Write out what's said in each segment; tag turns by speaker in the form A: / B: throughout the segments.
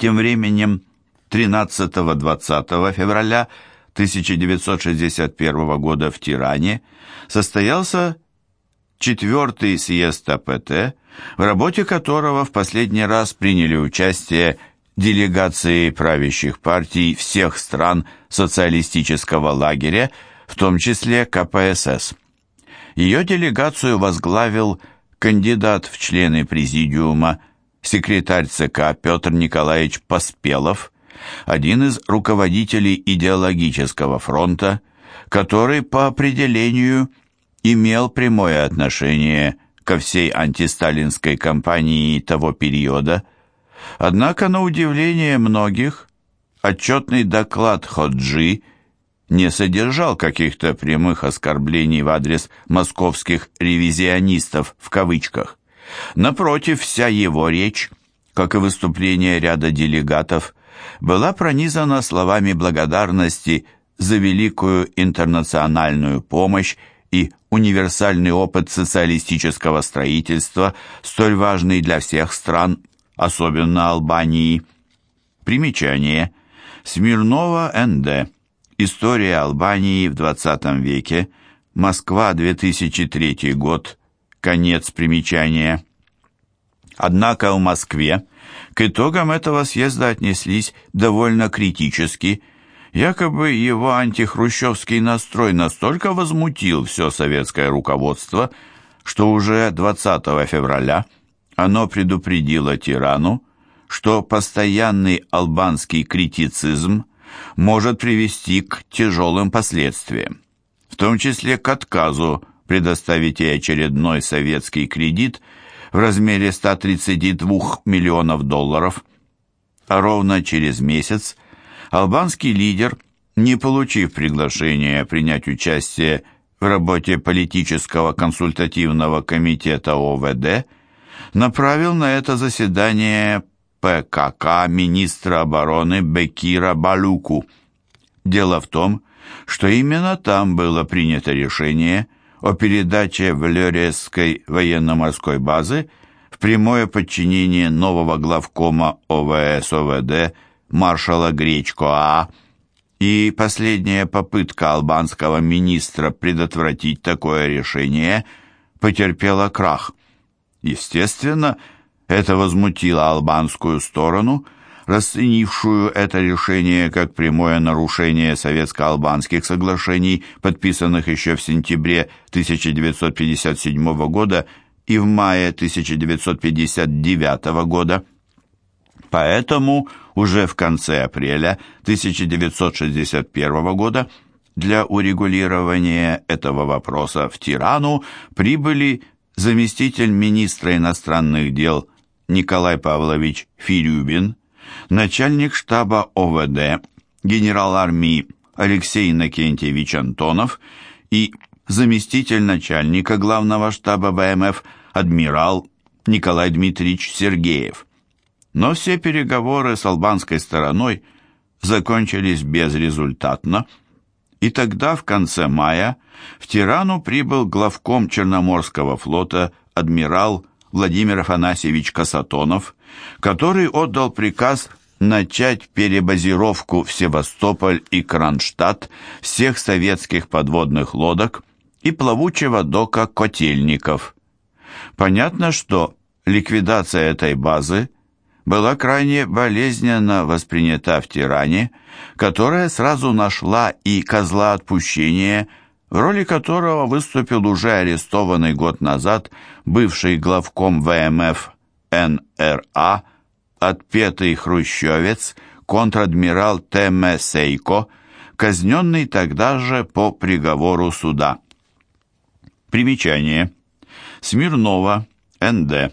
A: Тем временем 13-20 февраля 1961 года в Тиране состоялся четвертый съезд АПТ, в работе которого в последний раз приняли участие делегации правящих партий всех стран социалистического лагеря, в том числе КПСС. Ее делегацию возглавил кандидат в члены президиума, секретарь ЦК Петр Николаевич Поспелов, один из руководителей идеологического фронта, который по определению имел прямое отношение ко всей антисталинской кампании того периода. Однако, на удивление многих, отчетный доклад Ходжи не содержал каких-то прямых оскорблений в адрес московских «ревизионистов» в кавычках. Напротив, вся его речь, как и выступление ряда делегатов, была пронизана словами благодарности за великую интернациональную помощь и универсальный опыт социалистического строительства, столь важный для всех стран, особенно Албании. Примечание. Смирнова Н.Д. История Албании в XX веке. Москва, 2003 год. Конец примечания. Однако в Москве к итогам этого съезда отнеслись довольно критически. Якобы его антихрущевский настрой настолько возмутил все советское руководство, что уже 20 февраля оно предупредило тирану, что постоянный албанский критицизм может привести к тяжелым последствиям, в том числе к отказу предоставить ей очередной советский кредит в размере 132 миллионов долларов. А ровно через месяц албанский лидер, не получив приглашения принять участие в работе политического консультативного комитета ОВД, направил на это заседание ПКК министра обороны Бекира Балуку. Дело в том, что именно там было принято решение о передаче Влересской военно-морской базы в прямое подчинение нового главкома ОВС ОВД маршала Гречко А. И последняя попытка албанского министра предотвратить такое решение потерпела крах. Естественно, это возмутило албанскую сторону, расценившую это решение как прямое нарушение советско-албанских соглашений, подписанных еще в сентябре 1957 года и в мае 1959 года. Поэтому уже в конце апреля 1961 года для урегулирования этого вопроса в Тирану прибыли заместитель министра иностранных дел Николай Павлович Фирюбин, начальник штаба ОВД, генерал армии Алексей Иннокентьевич Антонов и заместитель начальника главного штаба ВМФ адмирал Николай Дмитриевич Сергеев. Но все переговоры с албанской стороной закончились безрезультатно, и тогда, в конце мая, в Тирану прибыл главком Черноморского флота адмирал Владимир Афанасьевич Касатонов, который отдал приказ начать перебазировку в Севастополь и Кронштадт всех советских подводных лодок и плавучего дока Котельников. Понятно, что ликвидация этой базы была крайне болезненно воспринята в Тиране, которая сразу нашла и козла отпущения – в роли которого выступил уже арестованный год назад бывший главком ВМФ НРА, отпетый хрущевец, контр-адмирал Теме Сейко, казненный тогда же по приговору суда. Примечание. Смирнова, Н.Д.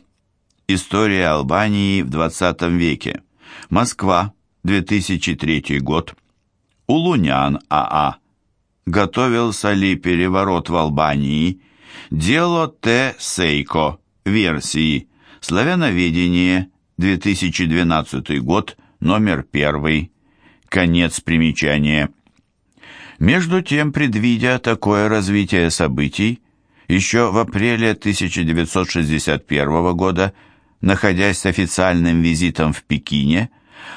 A: История Албании в 20 веке. Москва, 2003 год. Улунян А.А готовился ли переворот в Албании, дело Т. Сейко, версии, славяноведение, 2012 год, номер 1, конец примечания. Между тем, предвидя такое развитие событий, еще в апреле 1961 года, находясь с официальным визитом в Пекине,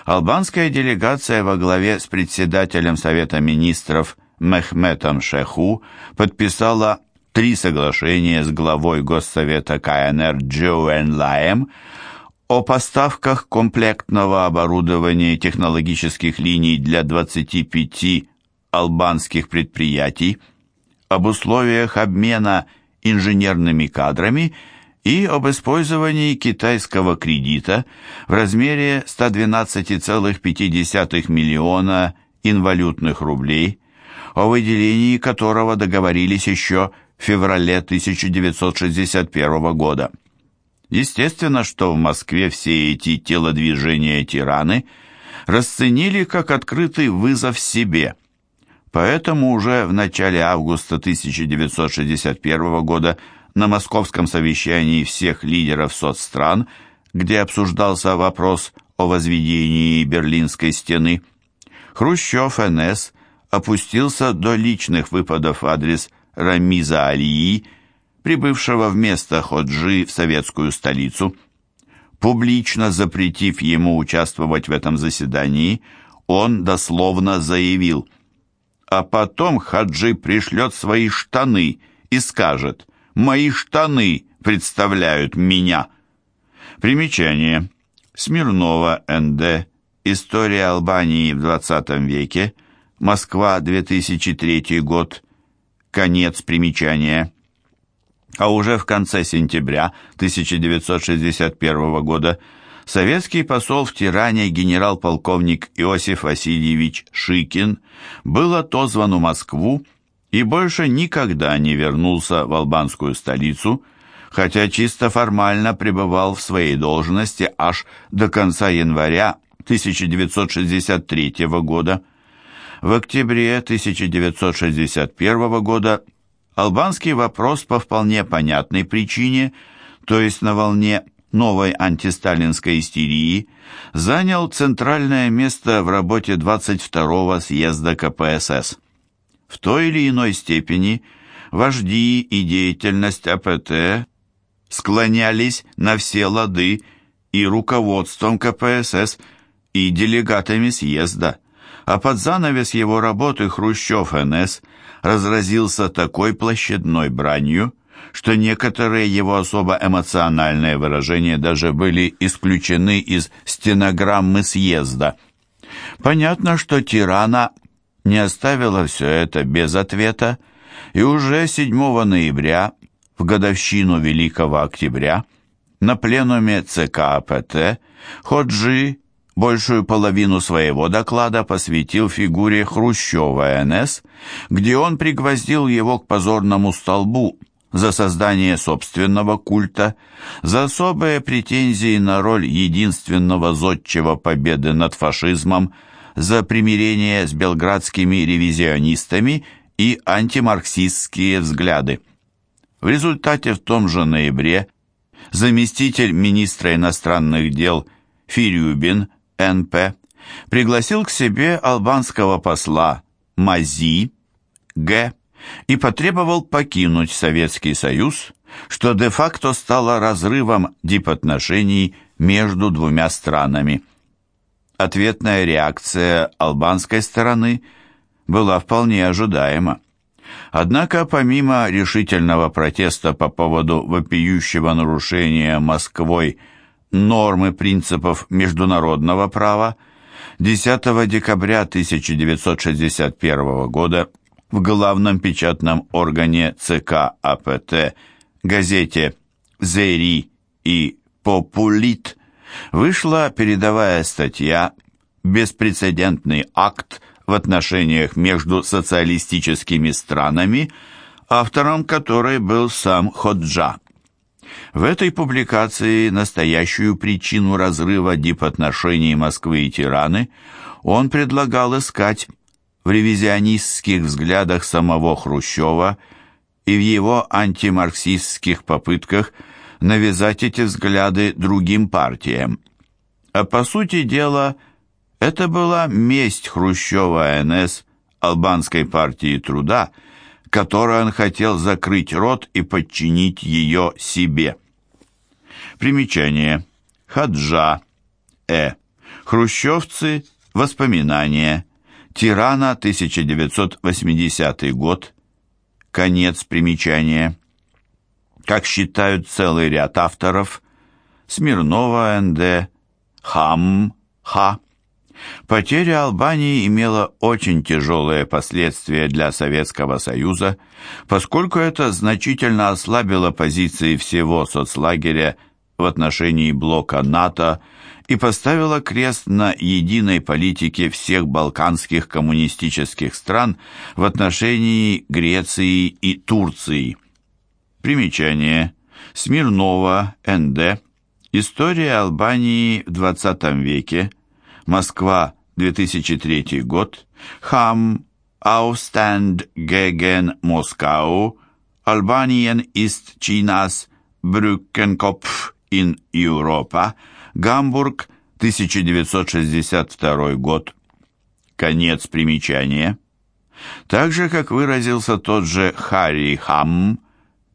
A: албанская делегация во главе с председателем Совета министров Мехметом Шеху подписала три соглашения с главой Госсовета КНР Джоэн Лаем о поставках комплектного оборудования и технологических линий для 25 албанских предприятий, об условиях обмена инженерными кадрами и об использовании китайского кредита в размере 112,5 миллиона инвалютных рублей, о выделении которого договорились еще в феврале 1961 года. Естественно, что в Москве все эти телодвижения тираны расценили как открытый вызов себе. Поэтому уже в начале августа 1961 года на московском совещании всех лидеров соцстран, где обсуждался вопрос о возведении Берлинской стены, Хрущев НС опустился до личных выпадов в адрес Рамиза Алии, прибывшего вместо Ходжи в советскую столицу. Публично запретив ему участвовать в этом заседании, он дословно заявил «А потом Хаджи пришлет свои штаны и скажет «Мои штаны представляют меня». Примечание. Смирнова, Н.Д. История Албании в XX веке. Москва, 2003 год. Конец примечания. А уже в конце сентября 1961 года советский посол в Тиране генерал-полковник Иосиф Васильевич Шикин был отозван в Москву и больше никогда не вернулся в албанскую столицу, хотя чисто формально пребывал в своей должности аж до конца января 1963 года. В октябре 1961 года албанский вопрос по вполне понятной причине, то есть на волне новой антисталинской истерии, занял центральное место в работе 22-го съезда КПСС. В той или иной степени вожди и деятельность АПТ склонялись на все лады и руководством КПСС, и делегатами съезда а под занавес его работы Хрущев НС разразился такой площадной бранью, что некоторые его особо эмоциональные выражения даже были исключены из стенограммы съезда. Понятно, что тирана не оставила все это без ответа, и уже 7 ноября, в годовщину Великого Октября, на пленуме ЦК АПТ Ходжи большую половину своего доклада посвятил фигуре Хрущева НС, где он пригвоздил его к позорному столбу за создание собственного культа, за особые претензии на роль единственного зодчего победы над фашизмом, за примирение с белградскими ревизионистами и антимарксистские взгляды. В результате в том же ноябре заместитель министра иностранных дел Фирюбин НП пригласил к себе албанского посла Мази Г. и потребовал покинуть Советский Союз, что де-факто стало разрывом дипотношений между двумя странами. Ответная реакция албанской стороны была вполне ожидаема. Однако помимо решительного протеста по поводу вопиющего нарушения Москвой нормы принципов международного права 10 декабря 1961 года в главном печатном органе ЦК АПТ газете «Зери» и «Популит» вышла передовая статья «Беспрецедентный акт в отношениях между социалистическими странами», автором которой был сам Ходжа. В этой публикации настоящую причину разрыва дипотношений Москвы и Тираны он предлагал искать в ревизионистских взглядах самого Хрущева и в его антимарксистских попытках навязать эти взгляды другим партиям. А по сути дела, это была месть Хрущева НС Албанской партии труда – которой он хотел закрыть рот и подчинить ее себе. Примечание. Хаджа. Э. Хрущевцы. Воспоминания. Тирана, 1980 год. Конец примечания. Как считают целый ряд авторов, Смирнова Н.Д., Хам, Ха. Потеря Албании имела очень тяжелые последствия для Советского Союза, поскольку это значительно ослабило позиции всего соцлагеря в отношении блока НАТО и поставило крест на единой политике всех балканских коммунистических стран в отношении Греции и Турции. Примечание. Смирнова, Н.Д. История Албании в XX веке. Москва, 2003 год. Хам, Aufstand gegen Moskau. Albanien ist Chinas Brückenkopf in Europa. Гамбург, 1962 год. Конец примечания. Так же, как выразился тот же Харри Хам,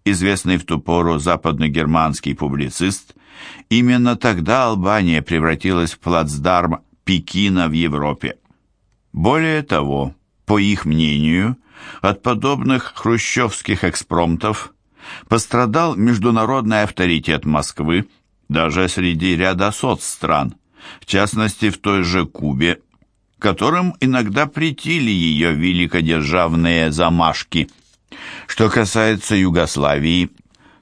A: известный в ту пору западногерманский публицист, именно тогда Албания превратилась в плацдарм Пекина в Европе. Более того, по их мнению, от подобных хрущевских экспромтов пострадал международный авторитет Москвы даже среди ряда соцстран, в частности в той же Кубе, которым иногда претили ее великодержавные замашки – что касается Югославии,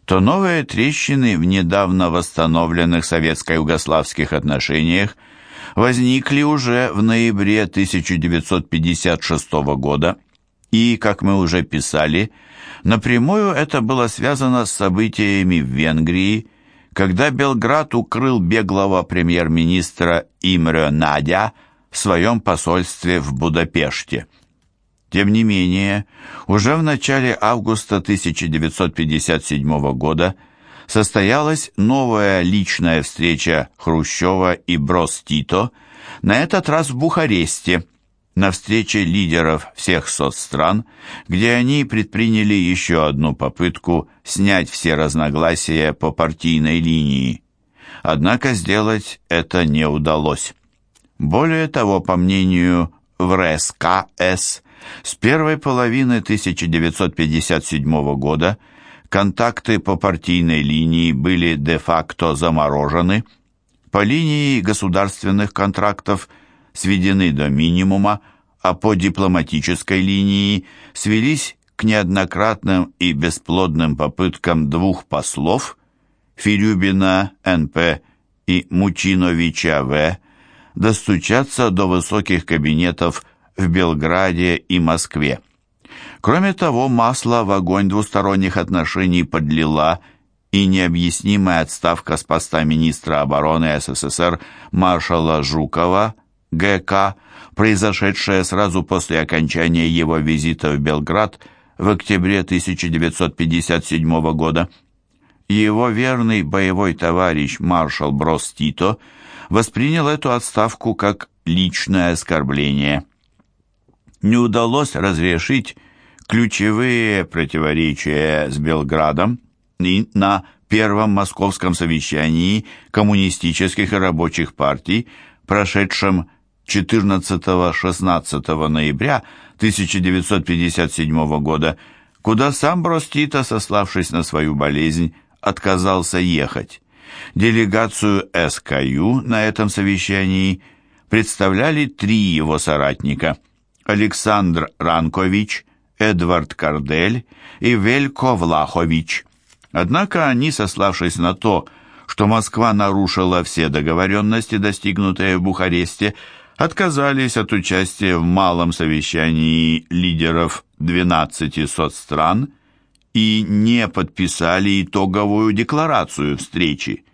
A: то новые трещины в недавно восстановленных советско-югославских отношениях возникли уже в ноябре 1956 года, и, как мы уже писали, напрямую это было связано с событиями в Венгрии, когда Белград укрыл беглого премьер-министра Имре Надя в своем посольстве в Будапеште. Тем не менее, уже в начале августа 1957 года состоялась новая личная встреча Хрущева и Брос-Тито, на этот раз в Бухаресте, на встрече лидеров всех соцстран, где они предприняли еще одну попытку снять все разногласия по партийной линии. Однако сделать это не удалось. Более того, по мнению ВРСК-С, с первой половины 1957 года контакты по партийной линии были де-факто заморожены, по линии государственных контрактов сведены до минимума, а по дипломатической линии свелись к неоднократным и бесплодным попыткам двух послов Фирюбина Н.П. и Мучиновича В. достучаться до высоких кабинетов в Белграде и Москве. Кроме того, масло в огонь двусторонних отношений подлила и необъяснимая отставка с поста министра обороны СССР маршала Жукова, ГК, произошедшая сразу после окончания его визита в Белград в октябре 1957 года. Его верный боевой товарищ маршал Брос Тито воспринял эту отставку как личное оскорбление не удалось разрешить ключевые противоречия с Белградом и на первом московском совещании коммунистических и рабочих партий, прошедшем 14-16 ноября 1957 года, куда сам Бростита, сославшись на свою болезнь, отказался ехать. Делегацию СКЮ на этом совещании представляли три его соратника – Александр Ранкович, Эдвард Кардель и Велько Влахович. Однако они, сославшись на то, что Москва нарушила все договоренности, достигнутые в Бухаресте, отказались от участия в малом совещании лидеров 12 соцстран и не подписали итоговую декларацию встречи.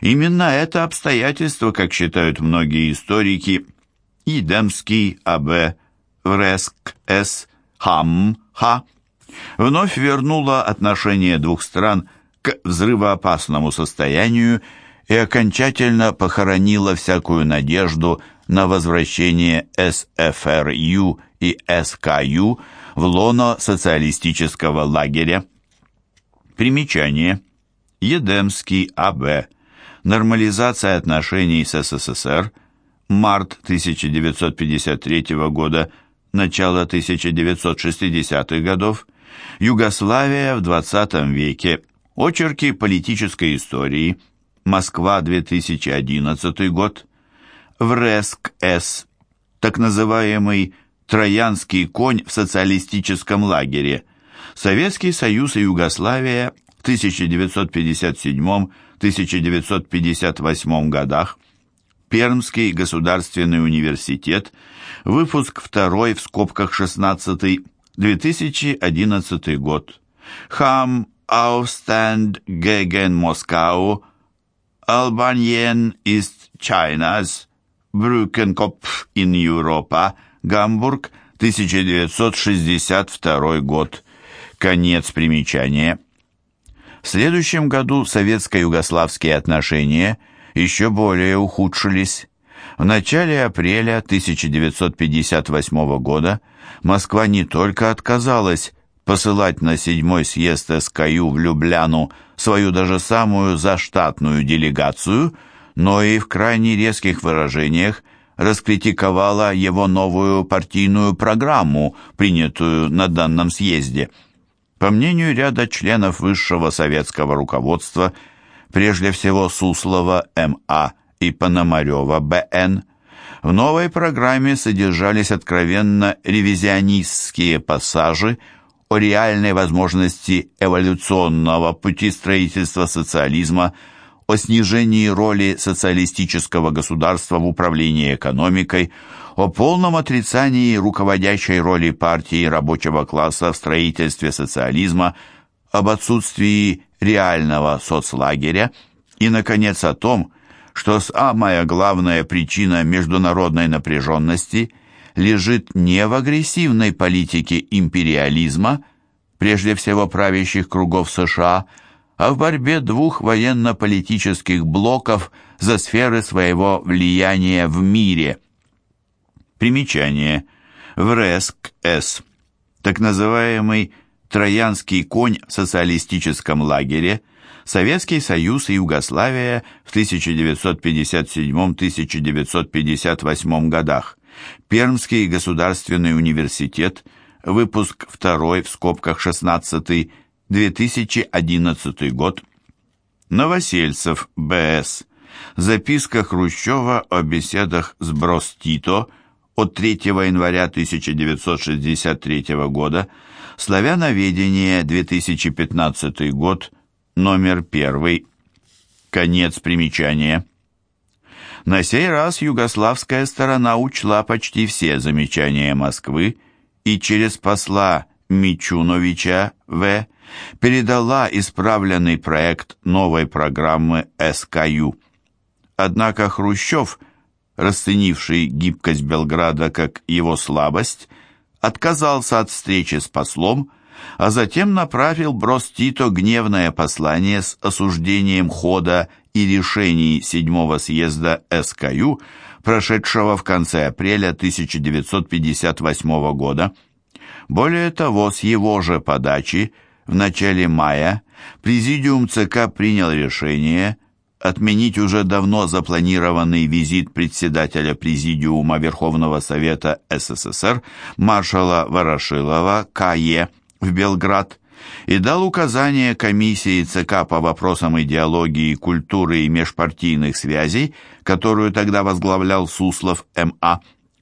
A: Именно это обстоятельство, как считают многие историки, Идемский А.Б., Вреск-С, Хам-Ха, вновь вернула отношения двух стран к взрывоопасному состоянию и окончательно похоронила всякую надежду на возвращение СФРЮ и СКЮ в лоно социалистического лагеря. Примечание. Едемский А.Б. Нормализация отношений с СССР. март 1953 года, начало 1960-х годов, Югославия в 20 веке, очерки политической истории, Москва, 2011 год, Вреск С., так называемый «Троянский конь в социалистическом лагере», Советский Союз и Югославия в 1957-1958 годах, Пермский государственный университет, выпуск 2 в скобках 16 2011 год. Хам Aufstand gegen Moskau, Albanien ist Chinas, Brückenkopf in Europa, Гамбург, 1962 год. Конец примечания. В следующем году советско-югославские отношения еще более ухудшились. В начале апреля 1958 года Москва не только отказалась посылать на седьмой съезд СКЮ в Любляну свою даже самую заштатную делегацию, но и в крайне резких выражениях раскритиковала его новую партийную программу, принятую на данном съезде. По мнению ряда членов высшего советского руководства, прежде всего Суслова М.А. и Пономарева Б.Н., в новой программе содержались откровенно ревизионистские пассажи о реальной возможности эволюционного пути строительства социализма, о снижении роли социалистического государства в управлении экономикой, о полном отрицании руководящей роли партии рабочего класса в строительстве социализма, об отсутствии реального соцлагеря и, наконец, о том, что самая главная причина международной напряженности лежит не в агрессивной политике империализма, прежде всего правящих кругов США, а в борьбе двух военно-политических блоков за сферы своего влияния в мире. Примечание. В РЭСК-С, так называемый «Троянский конь в социалистическом лагере», Советский Союз и Югославия в 1957-1958 годах, Пермский государственный университет, выпуск 2 в скобках 16 2011 год, Новосельцев, Б.С., записка Хрущева о беседах с Брос Тито от 3 января 1963 года, Славяноведение, 2015 год, номер первый. Конец примечания. На сей раз югославская сторона учла почти все замечания Москвы и через посла Мичуновича В. передала исправленный проект новой программы СКЮ. Однако Хрущев, расценивший гибкость Белграда как его слабость, отказался от встречи с послом, а затем направил Брос Тито гневное послание с осуждением хода и решений седьмого съезда СКЮ, прошедшего в конце апреля 1958 года. Более того, с его же подачи в начале мая Президиум ЦК принял решение отменить уже давно запланированный визит председателя Президиума Верховного Совета СССР маршала Ворошилова К.Е. в Белград и дал указание комиссии ЦК по вопросам идеологии, культуры и межпартийных связей, которую тогда возглавлял Суслов М.А.,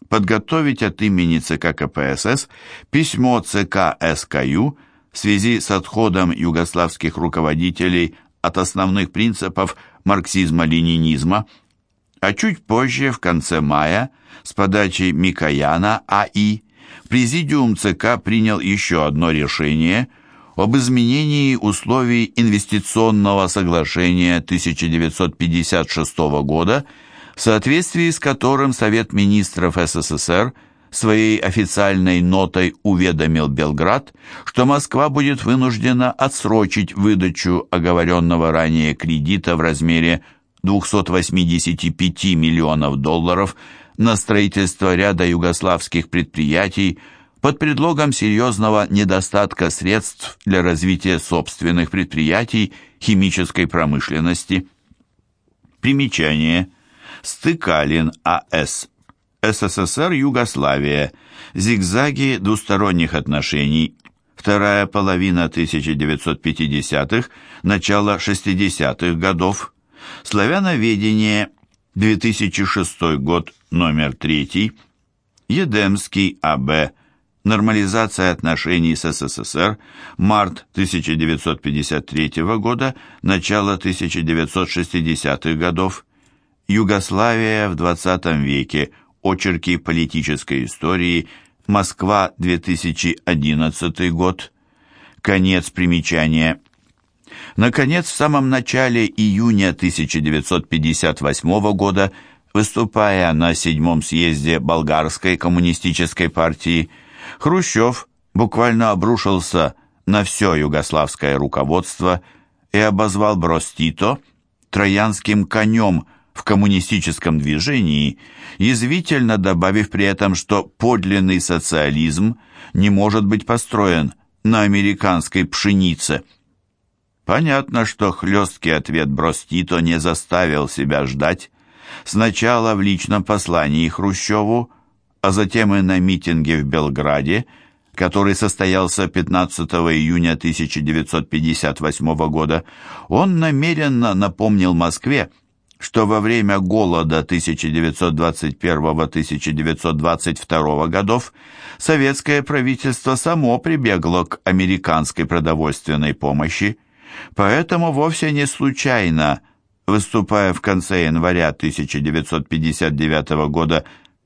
A: подготовить от имени ЦК КПСС письмо ЦК СКЮ в связи с отходом югославских руководителей от основных принципов марксизма-ленинизма, а чуть позже, в конце мая, с подачи Микояна А.И., Президиум ЦК принял еще одно решение об изменении условий инвестиционного соглашения 1956 года, в соответствии с которым Совет министров СССР своей официальной нотой уведомил Белград, что Москва будет вынуждена отсрочить выдачу оговоренного ранее кредита в размере 285 миллионов долларов на строительство ряда югославских предприятий под предлогом серьезного недостатка средств для развития собственных предприятий химической промышленности. Примечание. Стыкалин А.С. СССР Югославия. Зигзаги двусторонних отношений. Вторая половина 1950-х, начало 60-х годов. Славяноведение. 2006 год, номер 3. Едемский А.Б. Нормализация отношений с СССР. Март 1953 года, начало 1960-х годов. Югославия в 20 веке. Очерки политической истории. Москва, 2011 год. Конец примечания. Наконец, в самом начале июня 1958 года, выступая на седьмом съезде Болгарской коммунистической партии, Хрущев буквально обрушился на все югославское руководство и обозвал Бростито троянским конем в коммунистическом движении, язвительно добавив при этом, что подлинный социализм не может быть построен на американской пшенице. Понятно, что хлесткий ответ Бростито не заставил себя ждать. Сначала в личном послании Хрущеву, а затем и на митинге в Белграде, который состоялся 15 июня 1958 года, он намеренно напомнил Москве, что во время голода 1921-1922 годов советское правительство само прибегло к американской продовольственной помощи, поэтому вовсе не случайно, выступая в конце января 1959 года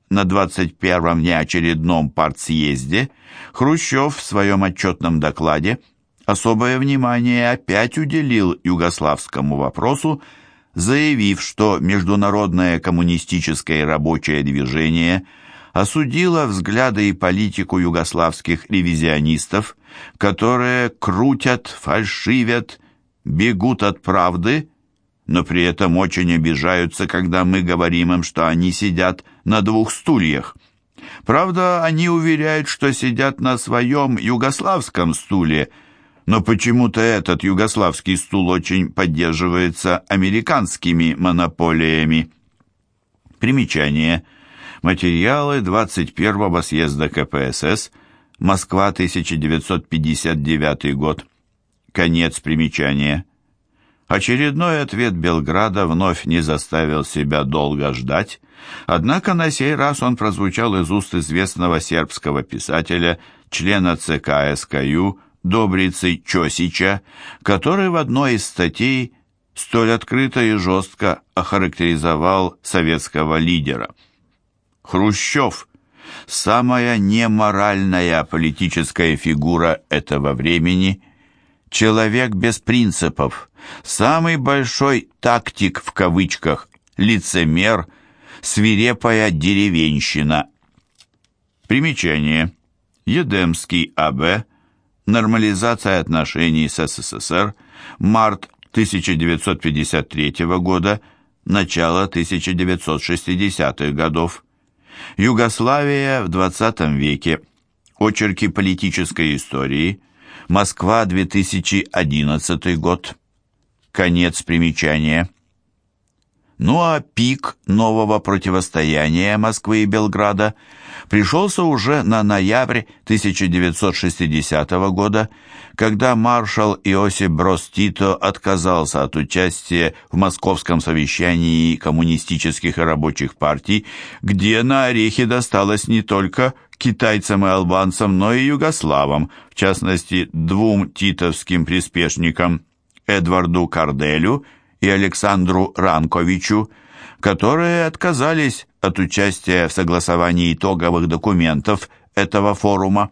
A: на 21-м неочередном партсъезде, Хрущев в своем отчетном докладе особое внимание опять уделил югославскому вопросу, заявив, что международное коммунистическое рабочее движение осудило взгляды и политику югославских ревизионистов, которые крутят, фальшивят, бегут от правды, но при этом очень обижаются, когда мы говорим им, что они сидят на двух стульях. Правда, они уверяют, что сидят на своем югославском стуле – но почему-то этот югославский стул очень поддерживается американскими монополиями. Примечание. Материалы 21-го съезда КПСС, Москва, 1959 год. Конец примечания. Очередной ответ Белграда вновь не заставил себя долго ждать, однако на сей раз он прозвучал из уст известного сербского писателя, члена ЦК СКЮ Добрицы Чосича, который в одной из статей столь открыто и жестко охарактеризовал советского лидера. Хрущев – самая неморальная политическая фигура этого времени, человек без принципов, самый большой «тактик» в кавычках, лицемер, свирепая деревенщина. Примечание. Едемский А.Б. Нормализация отношений с СССР. Март 1953 года. Начало 1960-х годов. Югославия в 20 веке. Очерки политической истории. Москва, 2011 год. Конец примечания. Ну а пик нового противостояния Москвы и Белграда пришелся уже на ноябрь 1960 года, когда маршал Иосиф Брос Тито отказался от участия в московском совещании коммунистических и рабочих партий, где на орехи досталось не только китайцам и албанцам, но и югославам, в частности, двум титовским приспешникам Эдварду Карделю и Александру Ранковичу, которые отказались от участия в согласовании итоговых документов этого форума.